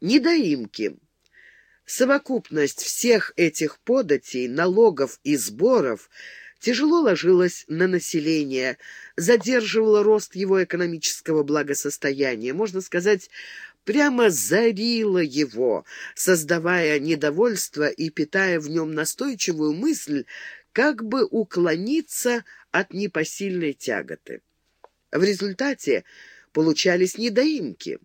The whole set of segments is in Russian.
Недоимки. Совокупность всех этих податей, налогов и сборов тяжело ложилась на население, задерживала рост его экономического благосостояния, можно сказать, прямо зарила его, создавая недовольство и питая в нем настойчивую мысль, как бы уклониться от непосильной тяготы. В результате получались недоимки,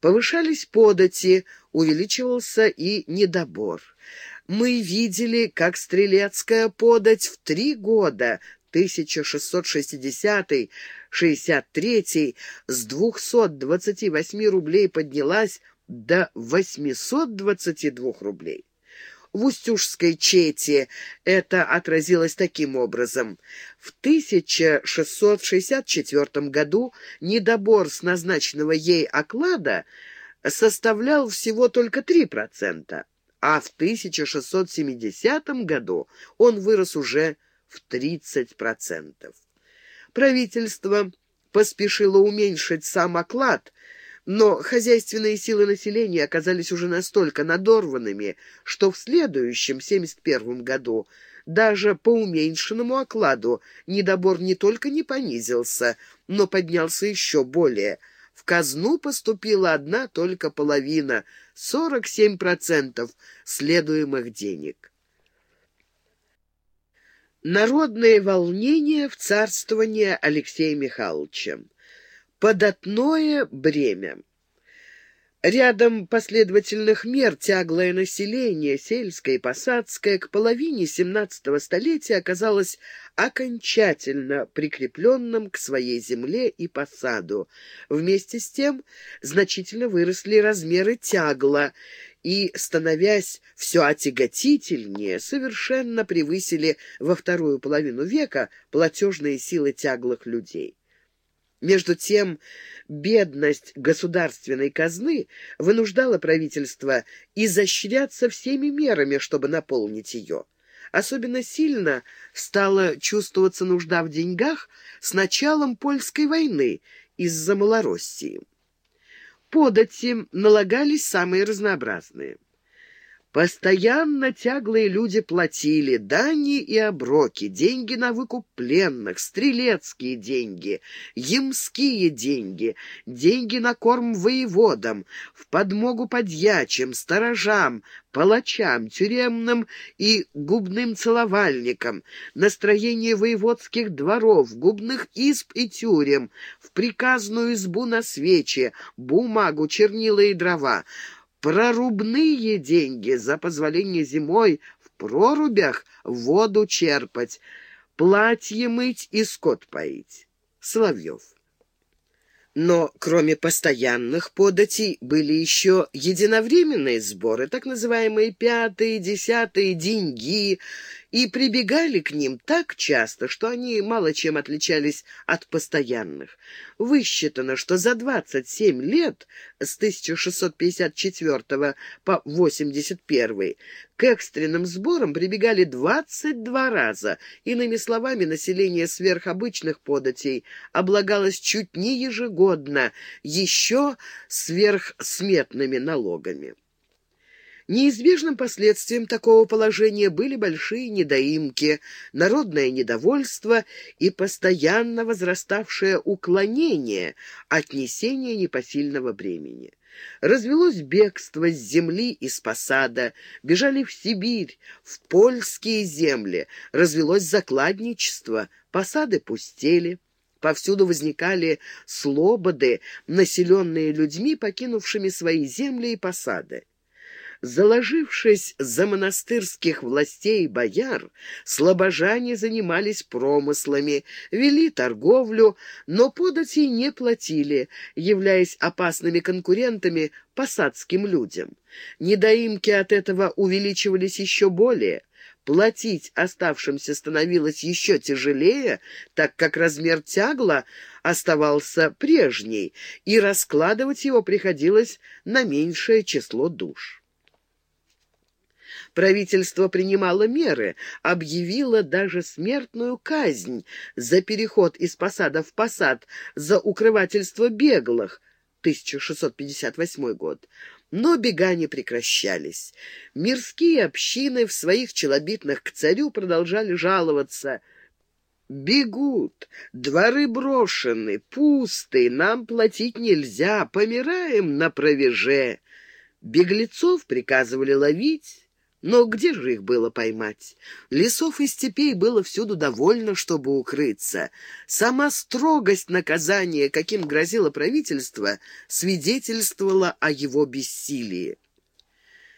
повышались подати, увеличивался и недобор. Мы видели, как стрелецкая подать в три года 1660-63 с 228 рублей поднялась до 822 рублей. В Устюжской чете это отразилось таким образом. В 1664 году недобор с назначенного ей оклада составлял всего только 3%, а в 1670 году он вырос уже в 30%. Правительство поспешило уменьшить сам оклад, но хозяйственные силы населения оказались уже настолько надорванными, что в следующем, 71 году, даже по уменьшенному окладу недобор не только не понизился, но поднялся еще более. В казну поступила одна только половина, 47% следуемых денег. Народные волнения в царствование Алексея Михайловича. Податное бремя. Рядом последовательных мер тяглое население, сельское и посадское, к половине XVII столетия оказалось окончательно прикрепленным к своей земле и посаду. Вместе с тем значительно выросли размеры тягла, и, становясь все отяготительнее, совершенно превысили во вторую половину века платежные силы тяглых людей. Между тем, бедность государственной казны вынуждала правительство изощряться всеми мерами, чтобы наполнить ее. Особенно сильно стала чувствоваться нужда в деньгах с началом польской войны из-за Малороссии подати налагались самые разнообразные. Постоянно тяглые люди платили дани и оброки, деньги на выкуп пленных, стрелецкие деньги, ямские деньги, деньги на корм воеводам, в подмогу подьячим, сторожам, палачам, тюремным и губным целовальникам, настроение воеводских дворов, губных изб и тюрем, в приказную избу на свечи, бумагу, чернила и дрова — прорубные деньги за позволение зимой в прорубях воду черпать, платье мыть и скот поить. Соловьев. Но кроме постоянных податей были еще единовременные сборы, так называемые пятые, десятые, деньги, и прибегали к ним так часто, что они мало чем отличались от постоянных. Высчитано, что за 27 лет с 1654 по 81 к экстренным сборам прибегали 22 раза. Иными словами, население сверхобычных податей облагалось чуть не ежегодно, еще сверхсметными налогами. Неизбежным последствием такого положения были большие недоимки, народное недовольство и постоянно возраставшее уклонение от несения непосильного бремени. Развелось бегство с земли и с посада, бежали в Сибирь, в польские земли, развелось закладничество, посады пустели. Повсюду возникали слободы, населенные людьми, покинувшими свои земли и посады. Заложившись за монастырских властей и бояр, слабожане занимались промыслами, вели торговлю, но податей не платили, являясь опасными конкурентами посадским людям. Недоимки от этого увеличивались еще более. Платить оставшимся становилось еще тяжелее, так как размер тягла оставался прежний, и раскладывать его приходилось на меньшее число душ. Правительство принимало меры, объявило даже смертную казнь за переход из посада в посад, за укрывательство беглых, 1658 год. Но бега не прекращались. Мирские общины в своих челобитных к царю продолжали жаловаться. «Бегут, дворы брошены, пусты, нам платить нельзя, помираем на провеже». Беглецов приказывали ловить, но где же их было поймать? Лесов и степей было всюду довольно, чтобы укрыться. Сама строгость наказания, каким грозило правительство, свидетельствовала о его бессилии.